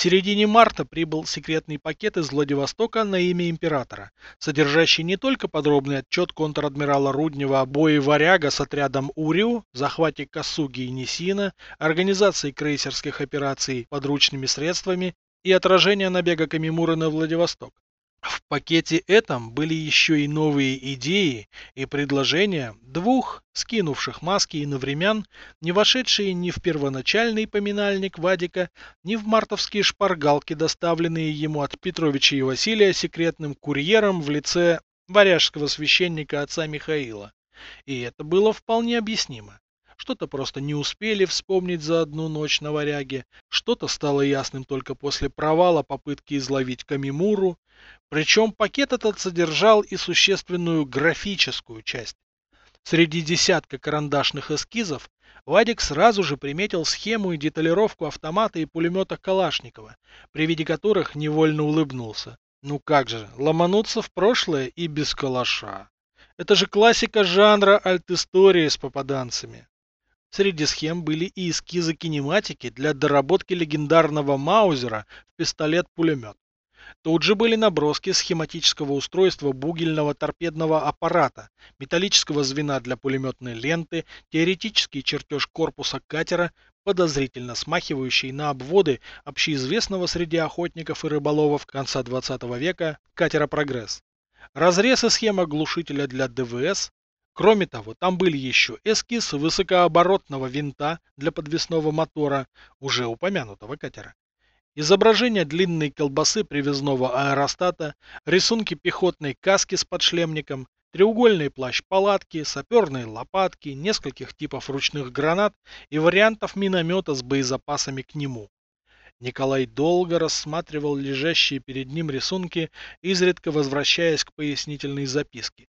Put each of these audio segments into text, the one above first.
середине марта прибыл секретный пакет из Владивостока на имя императора, содержащий не только подробный отчет контр-адмирала Руднева о бое «Варяга» с отрядом Урю, захвате Касуги и Несина, организации крейсерских операций подручными средствами и отражения набега Камимуры на Владивосток. В пакете этом были еще и новые идеи и предложения двух скинувших маски и иновремян, не вошедшие ни в первоначальный поминальник Вадика, ни в мартовские шпаргалки, доставленные ему от Петровича и Василия секретным курьером в лице варяжского священника отца Михаила. И это было вполне объяснимо. Что-то просто не успели вспомнить за одну ночь на варяге, что-то стало ясным только после провала попытки изловить Камимуру, причем пакет этот содержал и существенную графическую часть. Среди десятка карандашных эскизов Вадик сразу же приметил схему и деталировку автомата и пулемета Калашникова, при виде которых невольно улыбнулся. Ну как же, ломануться в прошлое и без калаша. Это же классика жанра альт-истории с попаданцами. Среди схем были и эскизы кинематики для доработки легендарного Маузера в пистолет-пулемет. Тут же были наброски схематического устройства бугельного торпедного аппарата, металлического звена для пулеметной ленты, теоретический чертеж корпуса катера, подозрительно смахивающий на обводы общеизвестного среди охотников и рыболовов конца 20 века катера «Прогресс». Разрез и схема глушителя для ДВС, Кроме того, там были еще эскиз высокооборотного винта для подвесного мотора, уже упомянутого катера, изображение длинной колбасы привязного аэростата, рисунки пехотной каски с подшлемником, треугольный плащ палатки, саперные лопатки, нескольких типов ручных гранат и вариантов миномета с боезапасами к нему. Николай долго рассматривал лежащие перед ним рисунки, изредка возвращаясь к пояснительной записке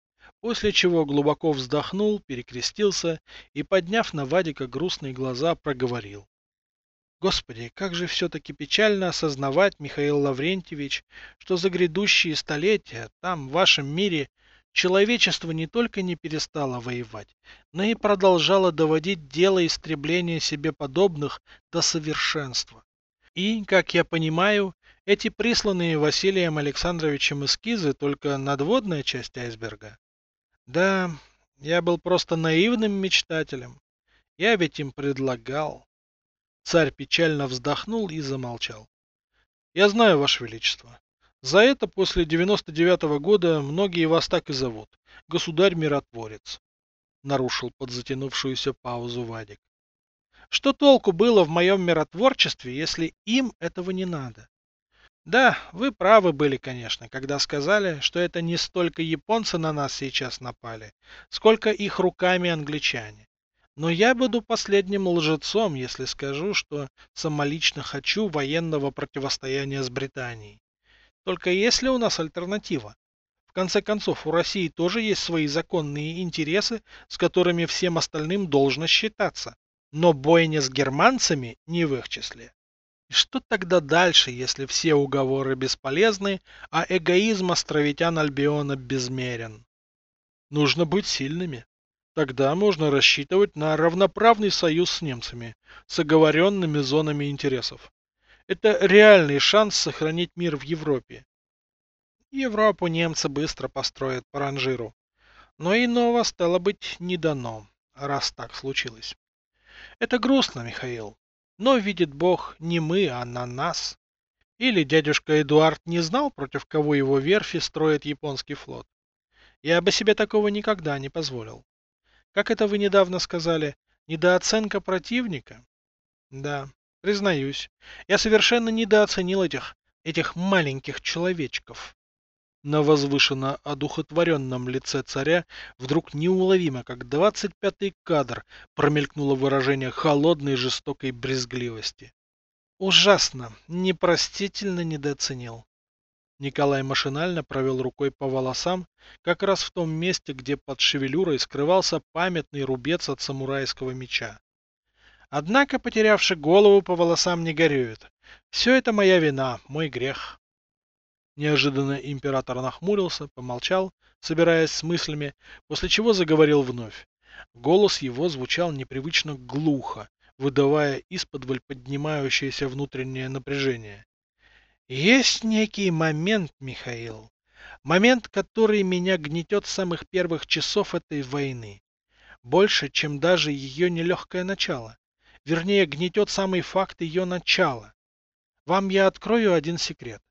после чего глубоко вздохнул, перекрестился и, подняв на Вадика грустные глаза, проговорил. Господи, как же все-таки печально осознавать, Михаил Лаврентьевич, что за грядущие столетия там, в вашем мире, человечество не только не перестало воевать, но и продолжало доводить дело истребления себе подобных до совершенства. И, как я понимаю, эти присланные Василием Александровичем эскизы только надводная часть айсберга. Да, я был просто наивным мечтателем. Я ведь им предлагал. Царь печально вздохнул и замолчал. Я знаю, Ваше Величество. За это после 99-го года многие вас так и зовут. Государь-миротворец. Нарушил подзатянувшуюся паузу Вадик. Что толку было в моем миротворчестве, если им этого не надо? Да, вы правы были, конечно, когда сказали, что это не столько японцы на нас сейчас напали, сколько их руками англичане. Но я буду последним лжецом, если скажу, что самолично хочу военного противостояния с Британией. Только есть ли у нас альтернатива? В конце концов, у России тоже есть свои законные интересы, с которыми всем остальным должно считаться. Но бойня с германцами не в их числе. Что тогда дальше, если все уговоры бесполезны, а эгоизм островитян Альбиона безмерен? Нужно быть сильными. Тогда можно рассчитывать на равноправный союз с немцами, с оговоренными зонами интересов. Это реальный шанс сохранить мир в Европе. Европу немцы быстро построят по ранжиру. Но иного, стало быть, не дано, раз так случилось. Это грустно, Михаил. Но, видит Бог, не мы, а на нас. Или дядюшка Эдуард не знал, против кого его верфи строит японский флот. Я бы себе такого никогда не позволил. Как это вы недавно сказали, недооценка противника? Да, признаюсь, я совершенно недооценил этих, этих маленьких человечков. На возвышенно одухотворенном лице царя вдруг неуловимо, как двадцать пятый кадр, промелькнуло выражение холодной жестокой брезгливости. Ужасно, непростительно недооценил. Николай машинально провел рукой по волосам, как раз в том месте, где под шевелюрой скрывался памятный рубец от самурайского меча. Однако, потерявший голову по волосам не горюет. Все это моя вина, мой грех. Неожиданно император нахмурился, помолчал, собираясь с мыслями, после чего заговорил вновь. Голос его звучал непривычно глухо, выдавая из-под поднимающееся внутреннее напряжение. Есть некий момент, Михаил. Момент, который меня гнетет с самых первых часов этой войны. Больше, чем даже ее нелегкое начало. Вернее, гнетет самый факт ее начала. Вам я открою один секрет.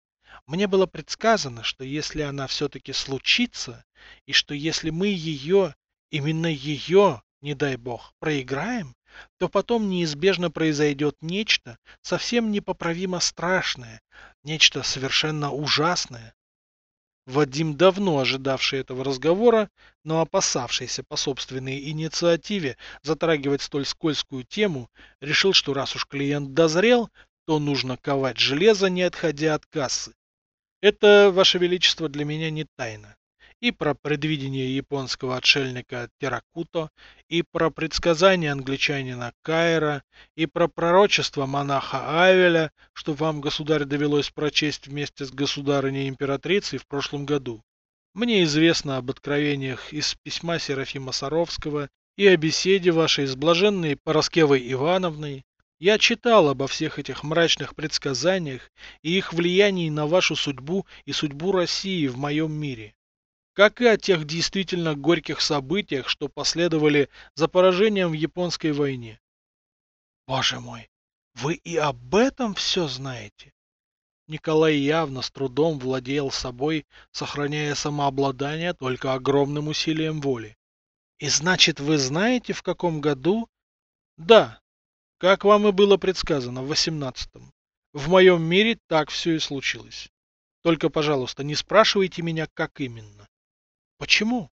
Мне было предсказано, что если она все-таки случится, и что если мы ее, именно ее, не дай бог, проиграем, то потом неизбежно произойдет нечто совсем непоправимо страшное, нечто совершенно ужасное. Вадим, давно ожидавший этого разговора, но опасавшийся по собственной инициативе затрагивать столь скользкую тему, решил, что раз уж клиент дозрел, то нужно ковать железо, не отходя от кассы. Это, Ваше Величество, для меня не тайна. И про предвидение японского отшельника Теракуто, и про предсказание англичанина Кайра, и про пророчество монаха Авеля, что вам, государь, довелось прочесть вместе с государыней-императрицей в прошлом году. Мне известно об откровениях из письма Серафима Саровского и о беседе вашей с блаженной Пороскевой Ивановной, я читал обо всех этих мрачных предсказаниях и их влиянии на вашу судьбу и судьбу России в моем мире. Как и о тех действительно горьких событиях, что последовали за поражением в японской войне. Боже мой, вы и об этом все знаете? Николай явно с трудом владел собой, сохраняя самообладание только огромным усилием воли. И значит, вы знаете, в каком году? Да, как вам и было предсказано в восемнадцатом. В моем мире так все и случилось. Только, пожалуйста, не спрашивайте меня, как именно. Почему?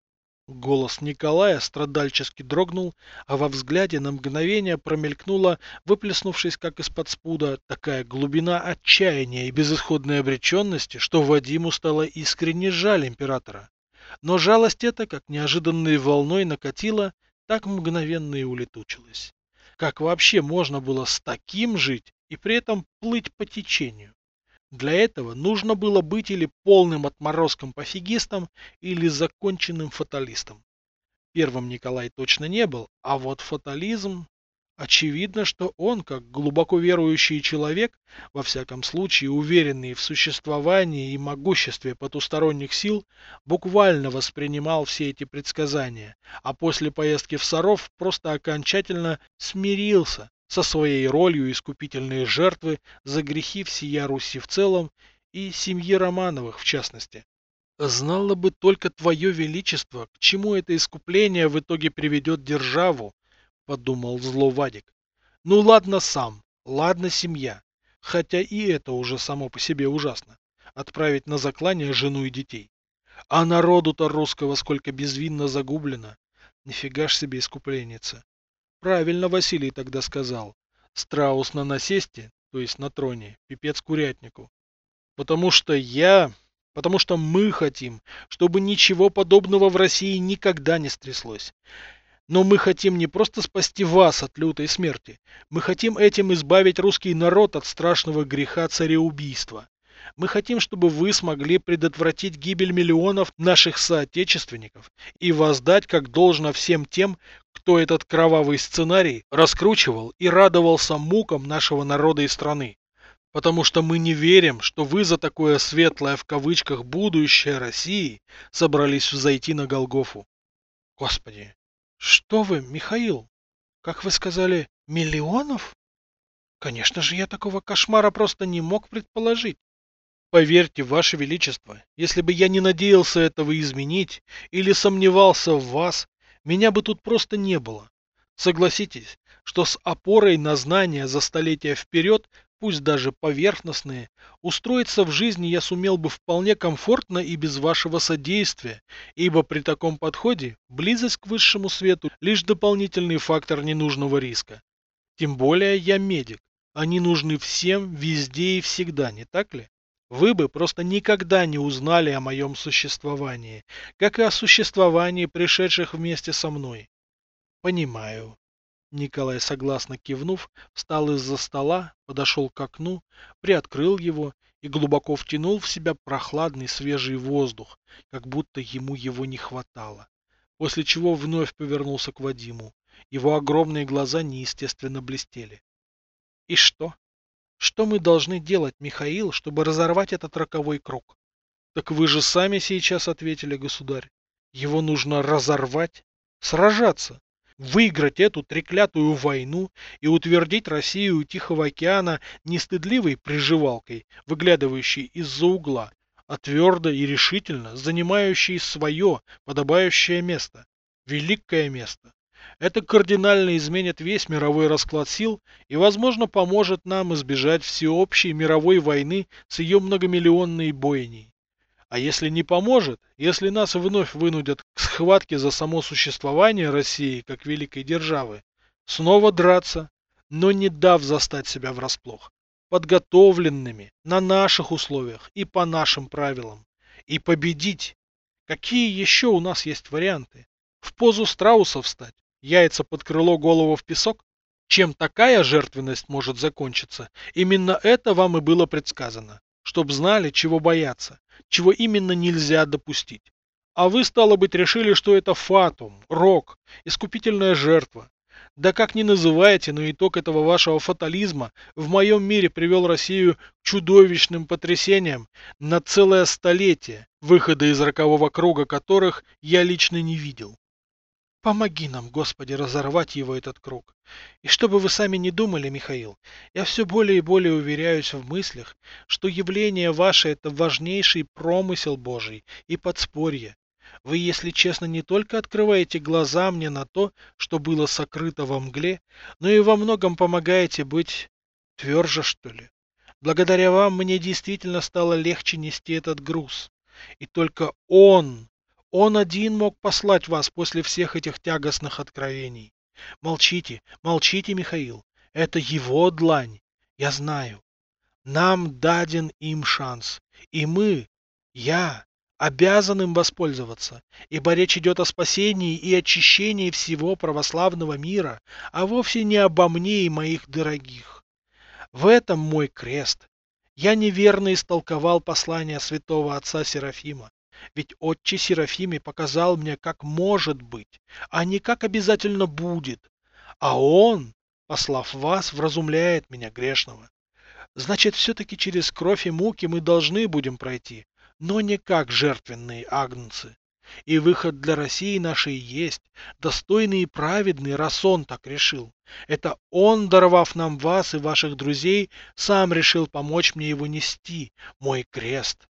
Голос Николая страдальчески дрогнул, а во взгляде на мгновение промелькнула, выплеснувшись как из-под спуда, такая глубина отчаяния и безысходной обреченности, что Вадиму стало искренне жаль императора. Но жалость эта, как неожиданной волной накатила, так мгновенно и улетучилась. Как вообще можно было с таким жить и при этом плыть по течению? Для этого нужно было быть или полным отморозком-пофигистом, или законченным фаталистом. Первым Николай точно не был, а вот фатализм... Очевидно, что он, как глубоко верующий человек, во всяком случае уверенный в существовании и могуществе потусторонних сил, буквально воспринимал все эти предсказания, а после поездки в Саров просто окончательно смирился со своей ролью искупительной жертвы за грехи всея Руси в целом и семьи Романовых в частности. Знало бы только Твое Величество, к чему это искупление в итоге приведет державу, подумал зло Вадик. Ну ладно сам, ладно семья. Хотя и это уже само по себе ужасно. Отправить на заклание жену и детей. А народу-то русского сколько безвинно загублено. Нифига ж себе искупленница. Правильно Василий тогда сказал. Страус на насесте, то есть на троне, пипец курятнику. Потому что я, потому что мы хотим, чтобы ничего подобного в России никогда не стряслось. Но мы хотим не просто спасти вас от лютой смерти. Мы хотим этим избавить русский народ от страшного греха цареубийства. Мы хотим, чтобы вы смогли предотвратить гибель миллионов наших соотечественников и воздать как должно всем тем, кто этот кровавый сценарий раскручивал и радовался мукам нашего народа и страны. Потому что мы не верим, что вы за такое светлое в кавычках будущее России собрались взойти на Голгофу. Господи, что вы, Михаил? Как вы сказали, миллионов? Конечно же, я такого кошмара просто не мог предположить. Поверьте, Ваше Величество, если бы я не надеялся этого изменить или сомневался в вас, меня бы тут просто не было. Согласитесь, что с опорой на знания за столетия вперед пусть даже поверхностные, устроиться в жизни я сумел бы вполне комфортно и без вашего содействия, ибо при таком подходе близость к высшему свету лишь дополнительный фактор ненужного риска. Тем более я медик, они нужны всем, везде и всегда, не так ли? Вы бы просто никогда не узнали о моем существовании, как и о существовании пришедших вместе со мной. Понимаю. Николай, согласно кивнув, встал из-за стола, подошел к окну, приоткрыл его и глубоко втянул в себя прохладный свежий воздух, как будто ему его не хватало. После чего вновь повернулся к Вадиму. Его огромные глаза неестественно блестели. И что? Что мы должны делать, Михаил, чтобы разорвать этот роковой круг? Так вы же сами сейчас ответили, государь. Его нужно разорвать, сражаться, выиграть эту треклятую войну и утвердить Россию Тихого океана не стыдливой приживалкой, выглядывающей из-за угла, а твердо и решительно занимающей свое подобающее место, великое место. Это кардинально изменит весь мировой расклад сил и, возможно, поможет нам избежать всеобщей мировой войны с ее многомиллионной бойней. А если не поможет, если нас вновь вынудят к схватке за само существование России как великой державы, снова драться, но не дав застать себя врасплох, подготовленными, на наших условиях и по нашим правилам, и победить. Какие еще у нас есть варианты? В позу страуса встать, яйца под крыло, голову в песок? Чем такая жертвенность может закончиться? Именно это вам и было предсказано, чтоб знали, чего бояться, чего именно нельзя допустить. А вы, стало быть, решили, что это фатум, рок, искупительная жертва. Да как ни называете, но итог этого вашего фатализма в моем мире привел Россию к чудовищным потрясениям на целое столетие, выхода из рокового круга которых я лично не видел. Помоги нам, Господи, разорвать его этот круг. И чтобы вы сами не думали, Михаил, я все более и более уверяюсь в мыслях, что явление ваше – это важнейший промысел Божий и подспорье. Вы, если честно, не только открываете глаза мне на то, что было сокрыто во мгле, но и во многом помогаете быть тверже, что ли. Благодаря вам мне действительно стало легче нести этот груз. И только Он он один мог послать вас после всех этих тягостных откровений. Молчите, молчите, Михаил. Это его длань. Я знаю. Нам даден им шанс. И мы, я, обязан им воспользоваться, ибо речь идет о спасении и очищении всего православного мира, а вовсе не обо мне и моих дорогих. В этом мой крест. Я неверно истолковал послание святого отца Серафима. Ведь отче Серафимий показал мне, как может быть, а не как обязательно будет. А он, послав вас, вразумляет меня грешного. Значит, все-таки через кровь и муки мы должны будем пройти, но не как жертвенные агнцы. И выход для России нашей есть, достойный и праведный, раз он так решил. Это он, даровав нам вас и ваших друзей, сам решил помочь мне его нести, мой крест.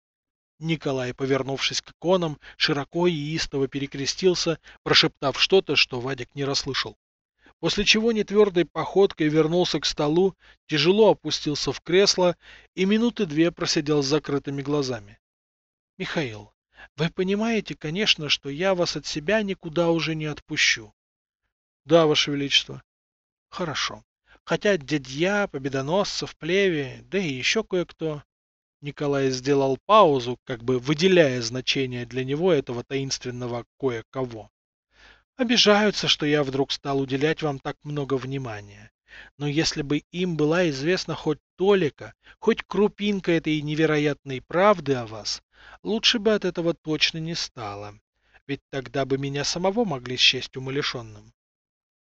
Николай, повернувшись к иконам, широко и истово перекрестился, прошептав что-то, что Вадик не расслышал. После чего нетвердой походкой вернулся к столу, тяжело опустился в кресло и минуты две просидел с закрытыми глазами. «Михаил, вы понимаете, конечно, что я вас от себя никуда уже не отпущу?» «Да, Ваше Величество». «Хорошо. Хотя дядья, победоносцев, плеви, да и еще кое-кто. Николай сделал паузу, как бы выделяя значение для него этого таинственного кое-кого. Обижаются, что я вдруг стал уделять вам так много внимания. Но если бы им была известна хоть толика, хоть крупинка этой невероятной правды о вас, лучше бы от этого точно не стало. Ведь тогда бы меня самого могли счесть умалишенным.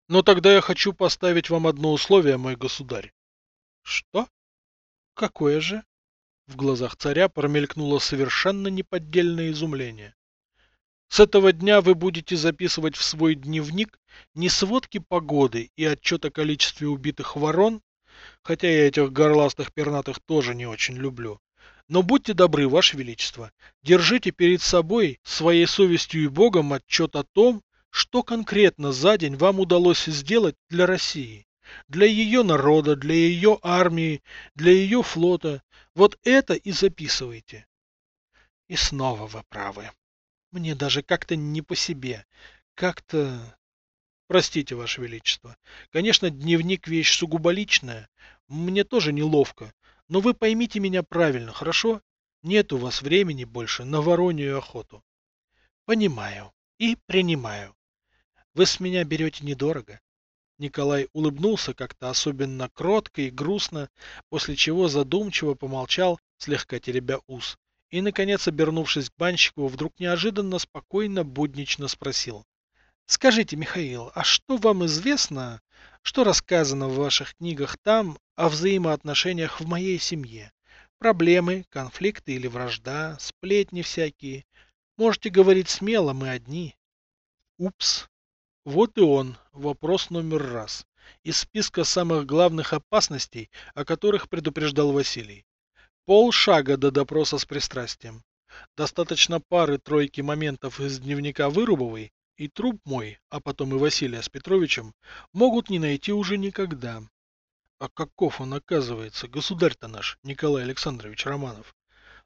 Но тогда я хочу поставить вам одно условие, мой государь. Что? Какое же? В глазах царя промелькнуло совершенно неподдельное изумление. С этого дня вы будете записывать в свой дневник не сводки погоды и отчет о количестве убитых ворон, хотя я этих горластых пернатых тоже не очень люблю, но будьте добры, Ваше Величество, держите перед собой, своей совестью и Богом, отчет о том, что конкретно за день вам удалось сделать для России, для ее народа, для ее армии, для ее флота, вот это и записывайте. И снова вы правы. Мне даже как-то не по себе. Как-то... Простите, Ваше Величество. Конечно, дневник вещь сугубо личная. Мне тоже неловко. Но вы поймите меня правильно, хорошо? Нет у вас времени больше на воронью охоту. Понимаю и принимаю. Вы с меня берете недорого. Николай улыбнулся как-то особенно кротко и грустно, после чего задумчиво помолчал, слегка теребя ус, и, наконец, обернувшись к банщику, вдруг неожиданно спокойно, буднично спросил. Скажите, Михаил, а что вам известно, что рассказано в ваших книгах там о взаимоотношениях в моей семье? Проблемы, конфликты или вражда, сплетни всякие. Можете говорить смело, мы одни. Упс. Вот и он, вопрос номер раз. Из списка самых главных опасностей, о которых предупреждал Василий. Полшага до допроса с пристрастием. Достаточно пары-тройки моментов из дневника Вырубовой, и труп мой, а потом и Василия с Петровичем, могут не найти уже никогда. А каков он оказывается, государь-то наш, Николай Александрович Романов.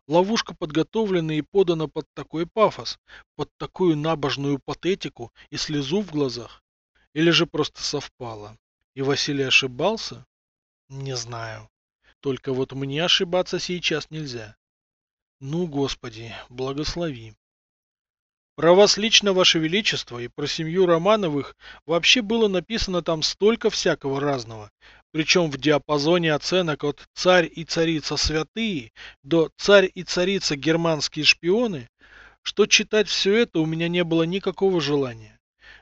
Ловушка подготовлена и подана под такой пафос, под такую набожную патетику и слезу в глазах. Или же просто совпало. И Василий ошибался? Не знаю. Только вот мне ошибаться сейчас нельзя. Ну, Господи, благослови. Про вас лично, Ваше Величество, и про семью Романовых вообще было написано там столько всякого разного, причем в диапазоне оценок от «царь и царица святые» до «царь и царица германские шпионы», что читать все это у меня не было никакого желания.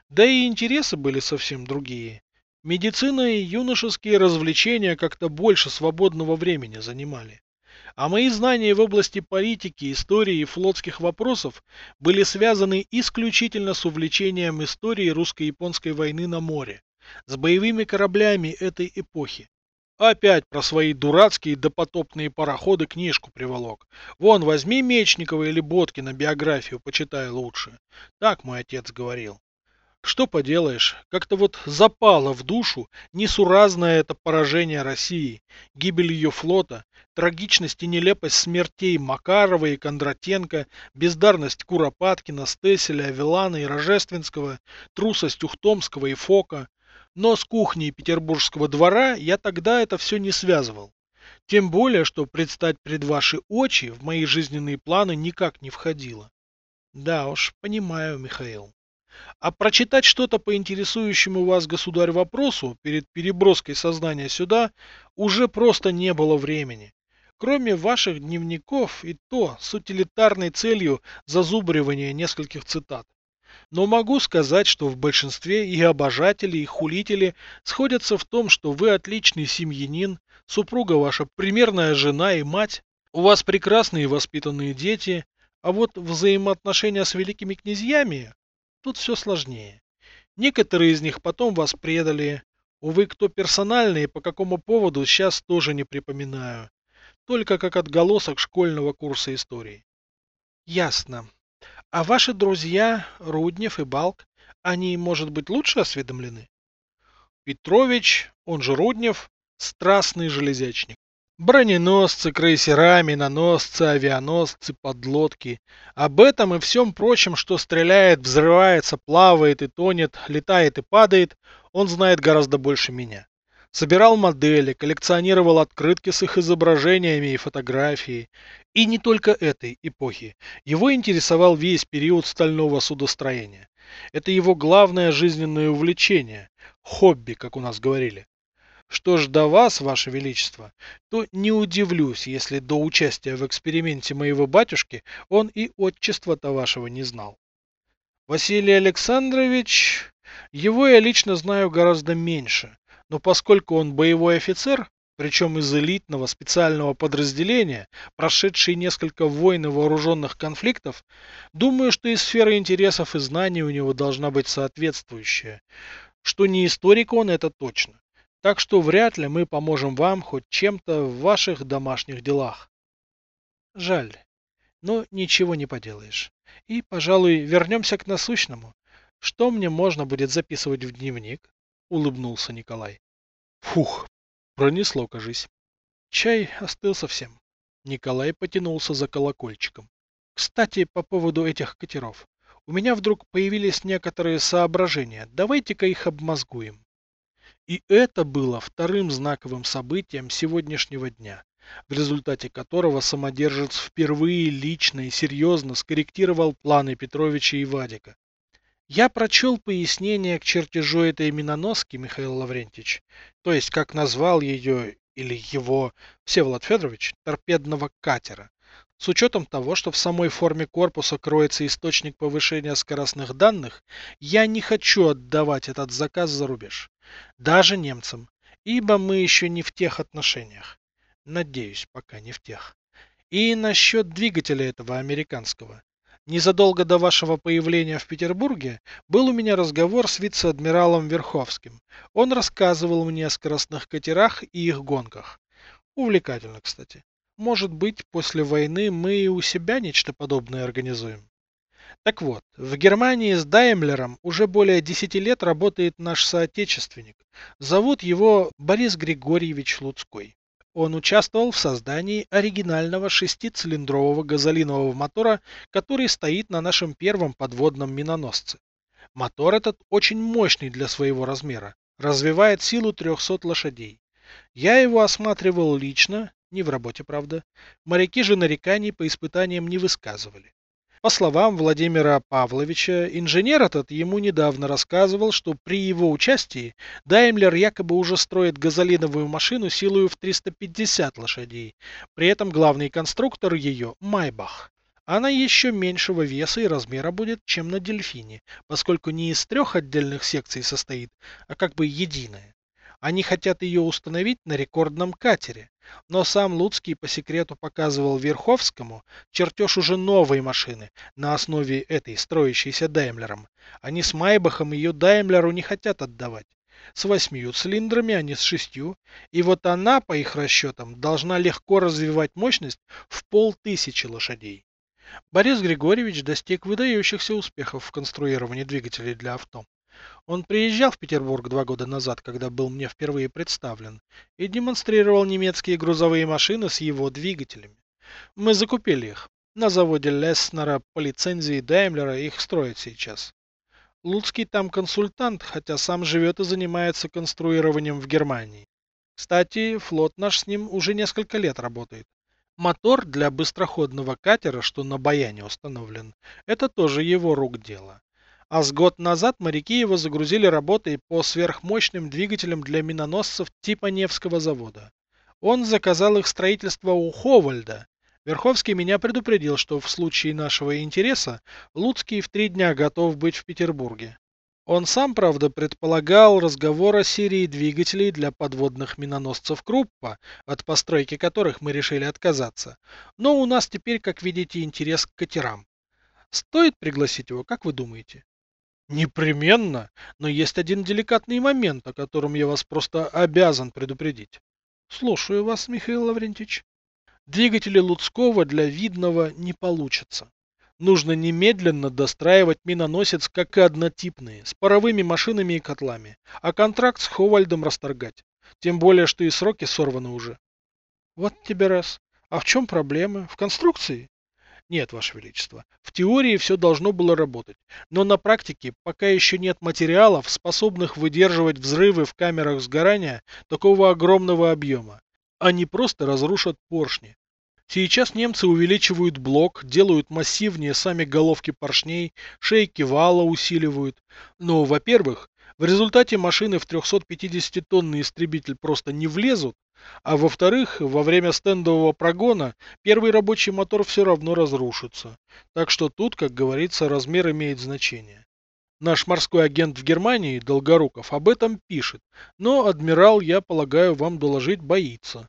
Да и интересы были совсем другие. Медицина и юношеские развлечения как-то больше свободного времени занимали. А мои знания в области политики, истории и флотских вопросов были связаны исключительно с увлечением истории русско-японской войны на море, с боевыми кораблями этой эпохи. Опять про свои дурацкие допотопные пароходы книжку приволок. Вон, возьми Мечникова или Боткина биографию, почитай лучше. Так мой отец говорил. Что поделаешь, как-то вот запало в душу несуразное это поражение России, гибель ее флота, трагичность и нелепость смертей Макарова и Кондратенко, бездарность Куропаткина, Стеселя, Авелана и Рожественского, трусость Ухтомского и Фока. Но с кухней петербургского двора я тогда это все не связывал. Тем более, что предстать пред ваши очи в мои жизненные планы никак не входило. Да уж, понимаю, Михаил. А прочитать что-то по интересующему вас, государь, вопросу перед переброской сознания сюда уже просто не было времени. Кроме ваших дневников и то с утилитарной целью зазубривания нескольких цитат. Но могу сказать, что в большинстве и обожатели, и хулители сходятся в том, что вы отличный семьянин, супруга ваша примерная жена и мать, у вас прекрасные воспитанные дети, а вот взаимоотношения с великими князьями Тут все сложнее. Некоторые из них потом вас предали. Увы, кто персонально и по какому поводу, сейчас тоже не припоминаю. Только как отголосок школьного курса истории. Ясно. А ваши друзья, Руднев и Балк, они, может быть, лучше осведомлены? Петрович, он же Руднев, страстный железячник. Броненосцы, крейсера, миноносцы, авианосцы, подлодки. Об этом и всем прочем, что стреляет, взрывается, плавает и тонет, летает и падает, он знает гораздо больше меня. Собирал модели, коллекционировал открытки с их изображениями и фотографией. И не только этой эпохи. Его интересовал весь период стального судостроения. Это его главное жизненное увлечение. Хобби, как у нас говорили. Что ж до вас, ваше величество, то не удивлюсь, если до участия в эксперименте моего батюшки он и отчества-то вашего не знал. Василий Александрович, его я лично знаю гораздо меньше, но поскольку он боевой офицер, причем из элитного специального подразделения, прошедший несколько войн и вооруженных конфликтов, думаю, что и сфера интересов и знаний у него должна быть соответствующая. Что не историк он, это точно. Так что вряд ли мы поможем вам хоть чем-то в ваших домашних делах. Жаль, но ничего не поделаешь. И, пожалуй, вернемся к насущному. Что мне можно будет записывать в дневник? Улыбнулся Николай. Фух, пронесло, кажись. Чай остыл совсем. Николай потянулся за колокольчиком. Кстати, по поводу этих катеров. У меня вдруг появились некоторые соображения. Давайте-ка их обмозгуем. И это было вторым знаковым событием сегодняшнего дня, в результате которого самодержец впервые лично и серьезно скорректировал планы Петровича и Вадика. Я прочел пояснение к чертежу этой миноноски, Михаил Лаврентьевич, то есть как назвал ее или его Всеволод Федорович, торпедного катера. С учетом того, что в самой форме корпуса кроется источник повышения скоростных данных, я не хочу отдавать этот заказ за рубеж. Даже немцам, ибо мы еще не в тех отношениях. Надеюсь, пока не в тех. И насчет двигателя этого американского. Незадолго до вашего появления в Петербурге был у меня разговор с вице-адмиралом Верховским. Он рассказывал мне о скоростных катерах и их гонках. Увлекательно, кстати. Может быть, после войны мы и у себя нечто подобное организуем. Так вот, в Германии с Даймлером уже более 10 лет работает наш соотечественник. Зовут его Борис Григорьевич Луцкой. Он участвовал в создании оригинального шестицилиндрового газолинового мотора, который стоит на нашем первом подводном миноносце. Мотор этот очень мощный для своего размера, развивает силу 300 лошадей. Я его осматривал лично, не в работе, правда. Моряки же нареканий по испытаниям не высказывали. По словам Владимира Павловича, инженер этот ему недавно рассказывал, что при его участии Даймлер якобы уже строит газолиновую машину силою в 350 лошадей. При этом главный конструктор ее – Майбах. Она еще меньшего веса и размера будет, чем на Дельфине, поскольку не из трех отдельных секций состоит, а как бы единая. Они хотят ее установить на рекордном катере. Но сам Луцкий по секрету показывал Верховскому чертеж уже новой машины на основе этой, строящейся Даймлером. Они с Майбахом ее Даймлеру не хотят отдавать. С восьмью цилиндрами, а не с шестью. И вот она, по их расчетам, должна легко развивать мощность в полтысячи лошадей. Борис Григорьевич достиг выдающихся успехов в конструировании двигателей для авто. Он приезжал в Петербург два года назад, когда был мне впервые представлен, и демонстрировал немецкие грузовые машины с его двигателями. Мы закупили их. На заводе Леснера по лицензии Даймлера их строят сейчас. Луцкий там консультант, хотя сам живет и занимается конструированием в Германии. Кстати, флот наш с ним уже несколько лет работает. Мотор для быстроходного катера, что на Баяне установлен, это тоже его рук дело. А с год назад моряки его загрузили работой по сверхмощным двигателям для миноносцев типа Невского завода. Он заказал их строительство у Ховальда. Верховский меня предупредил, что в случае нашего интереса Луцкий в три дня готов быть в Петербурге. Он сам, правда, предполагал разговор о серии двигателей для подводных миноносцев Круппа, от постройки которых мы решили отказаться. Но у нас теперь, как видите, интерес к катерам. Стоит пригласить его, как вы думаете? Непременно, но есть один деликатный момент, о котором я вас просто обязан предупредить. Слушаю вас, Михаил Лаврентьевич. Двигатели Луцкого для видного не получится. Нужно немедленно достраивать миноносец как и однотипные, с паровыми машинами и котлами, а контракт с Ховальдом расторгать. Тем более, что и сроки сорваны уже. Вот тебе раз. А в чем проблема? В конструкции? Нет, Ваше Величество. В теории все должно было работать, но на практике пока еще нет материалов, способных выдерживать взрывы в камерах сгорания такого огромного объема. Они просто разрушат поршни. Сейчас немцы увеличивают блок, делают массивнее сами головки поршней, шейки вала усиливают. Но, во-первых, в результате машины в 350-тонный истребитель просто не влезут, а во-вторых, во время стендового прогона первый рабочий мотор все равно разрушится. Так что тут, как говорится, размер имеет значение. Наш морской агент в Германии, Долгоруков, об этом пишет, но адмирал, я полагаю, вам доложить боится.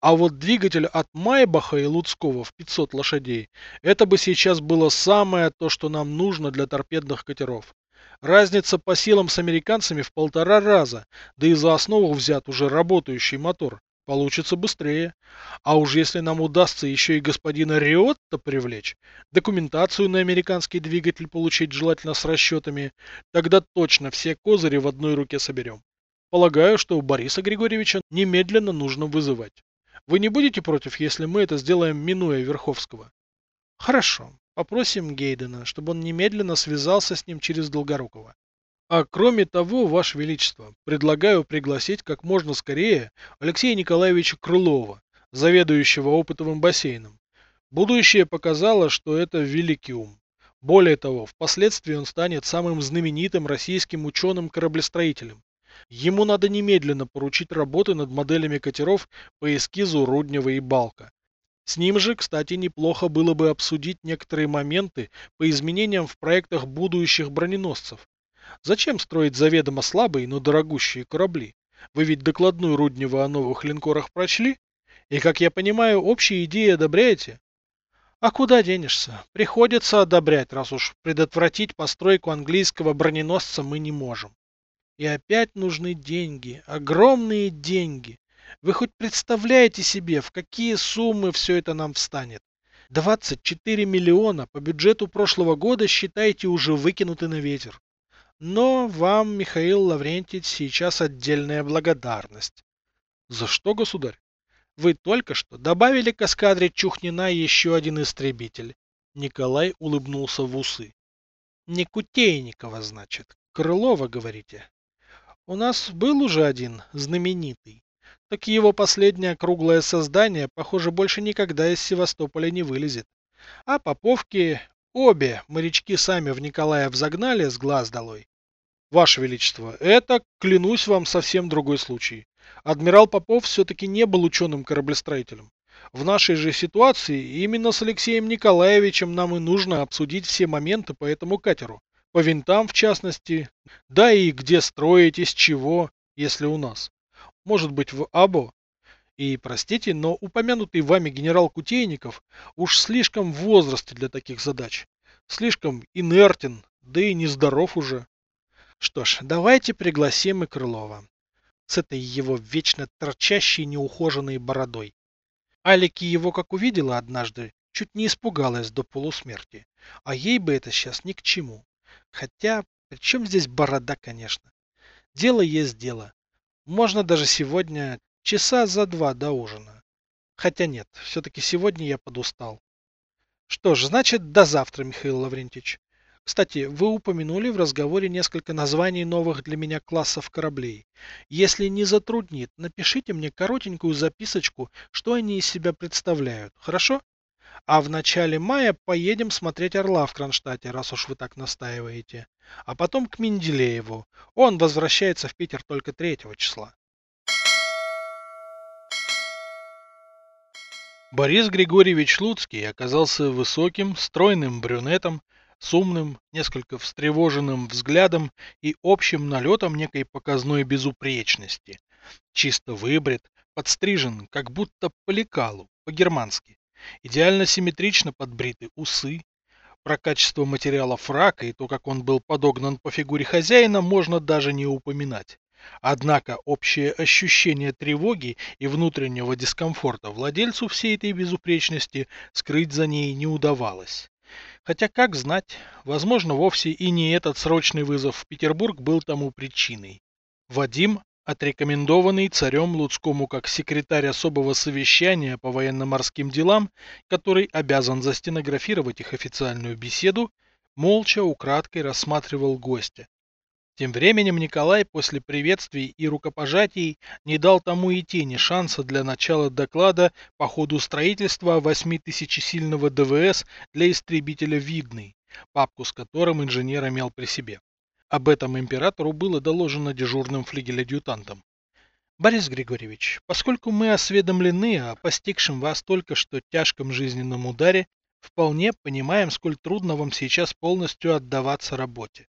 А вот двигатель от Майбаха и Луцкого в 500 лошадей, это бы сейчас было самое то, что нам нужно для торпедных катеров. Разница по силам с американцами в полтора раза, да и за основу взят уже работающий мотор. Получится быстрее. А уж если нам удастся еще и господина Риотто привлечь, документацию на американский двигатель получить желательно с расчетами, тогда точно все козыри в одной руке соберем. Полагаю, что у Бориса Григорьевича немедленно нужно вызывать. Вы не будете против, если мы это сделаем, минуя Верховского? Хорошо. Попросим Гейдена, чтобы он немедленно связался с ним через Долгорукова. А кроме того, Ваше Величество, предлагаю пригласить как можно скорее Алексея Николаевича Крылова, заведующего опытовым бассейном. Будущее показало, что это великий ум. Более того, впоследствии он станет самым знаменитым российским ученым-кораблестроителем. Ему надо немедленно поручить работы над моделями катеров по эскизу Руднева и Балка. С ним же, кстати, неплохо было бы обсудить некоторые моменты по изменениям в проектах будущих броненосцев. Зачем строить заведомо слабые, но дорогущие корабли? Вы ведь докладную Руднева о новых линкорах прочли? И, как я понимаю, общие идеи одобряете? А куда денешься? Приходится одобрять, раз уж предотвратить постройку английского броненосца мы не можем. И опять нужны деньги, огромные деньги. Вы хоть представляете себе, в какие суммы все это нам встанет? 24 миллиона по бюджету прошлого года, считайте, уже выкинуты на ветер. Но вам, Михаил Лаврентьевич, сейчас отдельная благодарность. За что, государь? Вы только что добавили к эскадре Чухнина еще один истребитель. Николай улыбнулся в усы. Не Кутейникова, значит. Крылова, говорите. У нас был уже один, знаменитый. Так его последнее круглое создание, похоже, больше никогда из Севастополя не вылезет. А Поповки обе морячки сами в Николаев загнали с глаз долой. Ваше Величество, это, клянусь вам, совсем другой случай. Адмирал Попов все-таки не был ученым-кораблестроителем. В нашей же ситуации именно с Алексеем Николаевичем нам и нужно обсудить все моменты по этому катеру. По винтам, в частности. Да и где строить, из чего, если у нас. Может быть, в АБО. И, простите, но упомянутый вами генерал Кутейников уж слишком в возрасте для таких задач. Слишком инертен, да и нездоров уже. Что ж, давайте пригласим и Крылова. С этой его вечно торчащей неухоженной бородой. Алики его как увидела однажды, чуть не испугалась до полусмерти. А ей бы это сейчас ни к чему. Хотя, при чем здесь борода, конечно? Дело есть дело. Можно даже сегодня часа за два до ужина. Хотя нет, все-таки сегодня я подустал. Что ж, значит, до завтра, Михаил Лаврентьевич. Кстати, вы упомянули в разговоре несколько названий новых для меня классов кораблей. Если не затруднит, напишите мне коротенькую записочку, что они из себя представляют. Хорошо? А в начале мая поедем смотреть Орла в Кронштадте, раз уж вы так настаиваете. А потом к Менделееву. Он возвращается в Питер только 3 числа. Борис Григорьевич Луцкий оказался высоким, стройным брюнетом, с умным, несколько встревоженным взглядом и общим налетом некой показной безупречности. Чисто выбрит, подстрижен, как будто по лекалу, по-германски. Идеально симметрично подбриты усы. Про качество материала фрака и то, как он был подогнан по фигуре хозяина, можно даже не упоминать. Однако общее ощущение тревоги и внутреннего дискомфорта владельцу всей этой безупречности скрыть за ней не удавалось. Хотя, как знать, возможно, вовсе и не этот срочный вызов в Петербург был тому причиной. Вадим отрекомендованный царем Луцкому как секретарь особого совещания по военно-морским делам, который обязан застенографировать их официальную беседу, молча украдкой рассматривал гостя. Тем временем Николай после приветствий и рукопожатий не дал тому и тени шанса для начала доклада по ходу строительства 8000-сильного ДВС для истребителя «Видный», папку с которым инженер имел при себе. Об этом императору было доложено дежурным флигель-адъютантом. Борис Григорьевич, поскольку мы осведомлены о постигшем вас только что тяжком жизненном ударе, вполне понимаем, сколь трудно вам сейчас полностью отдаваться работе.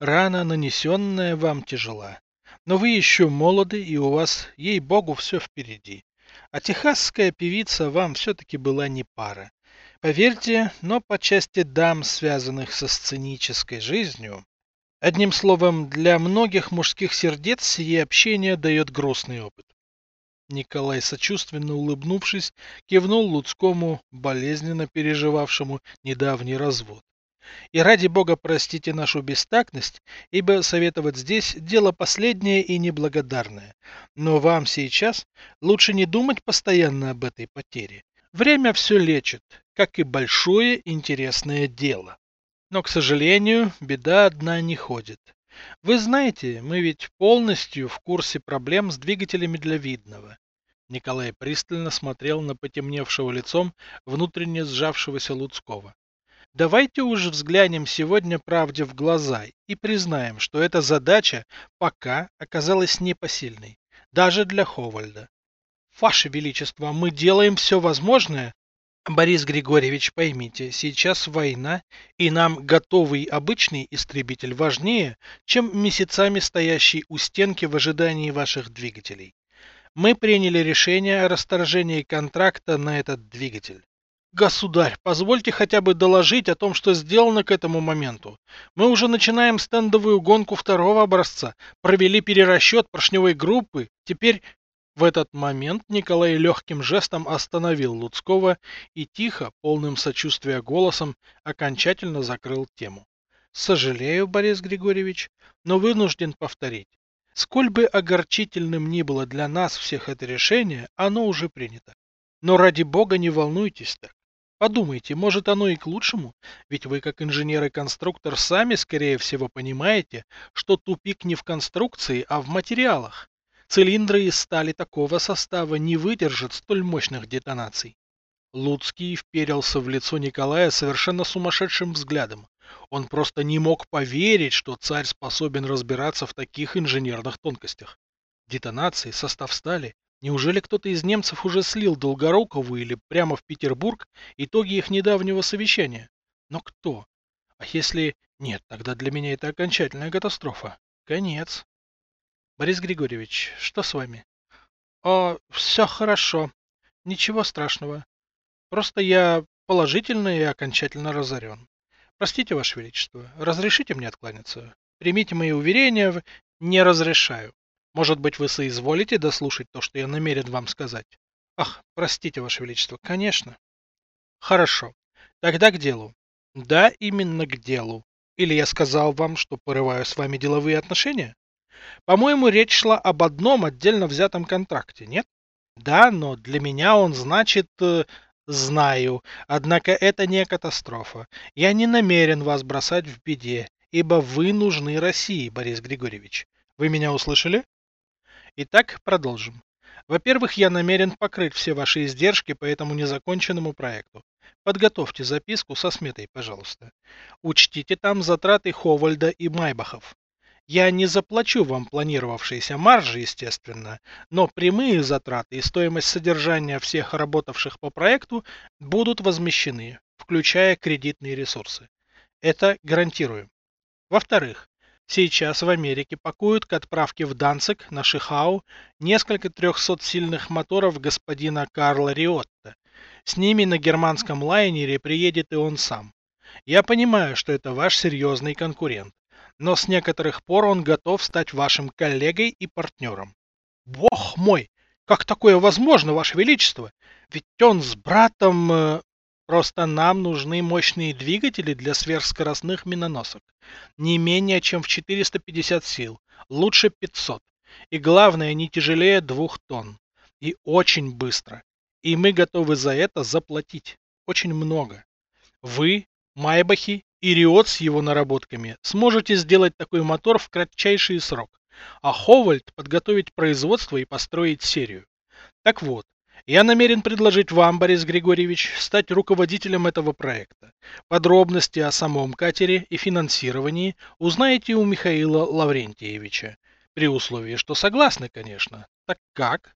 Рана, нанесенная вам, тяжела. Но вы еще молоды, и у вас, ей-богу, все впереди. А техасская певица вам все-таки была не пара. Поверьте, но по части дам, связанных со сценической жизнью, Одним словом, для многих мужских сердец сие общение дает грустный опыт. Николай, сочувственно улыбнувшись, кивнул Луцкому, болезненно переживавшему недавний развод. И ради бога простите нашу бестактность, ибо советовать здесь дело последнее и неблагодарное. Но вам сейчас лучше не думать постоянно об этой потере. Время все лечит, как и большое интересное дело. Но, к сожалению, беда одна не ходит. Вы знаете, мы ведь полностью в курсе проблем с двигателями для видного. Николай пристально смотрел на потемневшего лицом внутренне сжавшегося Луцкого. Давайте уже взглянем сегодня правде в глаза и признаем, что эта задача пока оказалась непосильной, даже для Ховальда. Ваше Величество, мы делаем все возможное. Борис Григорьевич, поймите, сейчас война, и нам готовый обычный истребитель важнее, чем месяцами стоящий у стенки в ожидании ваших двигателей. Мы приняли решение о расторжении контракта на этот двигатель. Государь, позвольте хотя бы доложить о том, что сделано к этому моменту. Мы уже начинаем стендовую гонку второго образца, провели перерасчет поршневой группы, теперь в этот момент Николай легким жестом остановил Луцкого и тихо, полным сочувствия голосом, окончательно закрыл тему. Сожалею, Борис Григорьевич, но вынужден повторить. Сколь бы огорчительным ни было для нас всех это решение, оно уже принято. Но ради бога не волнуйтесь так. Подумайте, может оно и к лучшему, ведь вы как инженер и конструктор сами, скорее всего, понимаете, что тупик не в конструкции, а в материалах. Цилиндры из стали такого состава не выдержат столь мощных детонаций. Луцкий вперился в лицо Николая совершенно сумасшедшим взглядом. Он просто не мог поверить, что царь способен разбираться в таких инженерных тонкостях. Детонации, состав стали. Неужели кто-то из немцев уже слил Долгорукову или прямо в Петербург итоги их недавнего совещания? Но кто? А если... Нет, тогда для меня это окончательная катастрофа. Конец. Борис Григорьевич, что с вами? О, все хорошо. Ничего страшного. Просто я положительно и окончательно разорен. Простите, Ваше Величество, разрешите мне откланяться? Примите мои уверения, в... не разрешаю. Может быть, вы соизволите дослушать то, что я намерен вам сказать? Ах, простите, Ваше Величество, конечно. Хорошо. Тогда к делу. Да, именно к делу. Или я сказал вам, что порываю с вами деловые отношения? По-моему, речь шла об одном отдельно взятом контракте, нет? Да, но для меня он значит... Э, знаю. Однако это не катастрофа. Я не намерен вас бросать в беде, ибо вы нужны России, Борис Григорьевич. Вы меня услышали? Итак, продолжим. Во-первых, я намерен покрыть все ваши издержки по этому незаконченному проекту. Подготовьте записку со сметой, пожалуйста. Учтите там затраты Ховальда и Майбахов. Я не заплачу вам планировавшиеся маржи, естественно, но прямые затраты и стоимость содержания всех работавших по проекту будут возмещены, включая кредитные ресурсы. Это гарантирую. Во-вторых, сейчас в Америке пакуют к отправке в Данцик на Шихау несколько трехсотсильных моторов господина Карла Риотта. С ними на германском лайнере приедет и он сам. Я понимаю, что это ваш серьезный конкурент но с некоторых пор он готов стать вашим коллегой и партнером. Бог мой, как такое возможно, Ваше Величество? Ведь он с братом... Просто нам нужны мощные двигатели для сверхскоростных миноносок. Не менее чем в 450 сил, лучше 500. И главное, не тяжелее двух тонн. И очень быстро. И мы готовы за это заплатить. Очень много. Вы, Майбахи и Риот с его наработками сможете сделать такой мотор в кратчайший срок, а Ховальд подготовить производство и построить серию. Так вот, я намерен предложить вам, Борис Григорьевич, стать руководителем этого проекта. Подробности о самом катере и финансировании узнаете у Михаила Лаврентьевича. При условии, что согласны, конечно. Так как?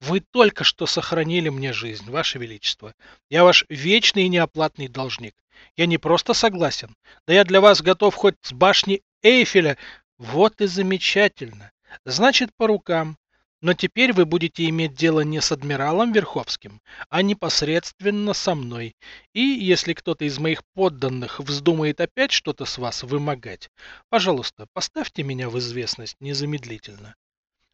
Вы только что сохранили мне жизнь, Ваше Величество. Я ваш вечный и неоплатный должник. Я не просто согласен, да я для вас готов хоть с башни Эйфеля. Вот и замечательно. Значит, по рукам. Но теперь вы будете иметь дело не с адмиралом Верховским, а непосредственно со мной. И если кто-то из моих подданных вздумает опять что-то с вас вымогать, пожалуйста, поставьте меня в известность незамедлительно.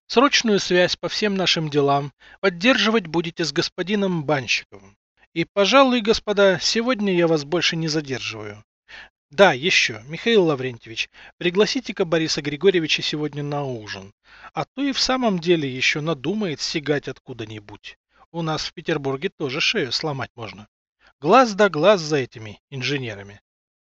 Срочную связь по всем нашим делам поддерживать будете с господином Банщиковым. И, пожалуй, господа, сегодня я вас больше не задерживаю. Да, еще, Михаил Лаврентьевич, пригласите-ка Бориса Григорьевича сегодня на ужин. А то и в самом деле еще надумает сигать откуда-нибудь. У нас в Петербурге тоже шею сломать можно. Глаз да глаз за этими инженерами.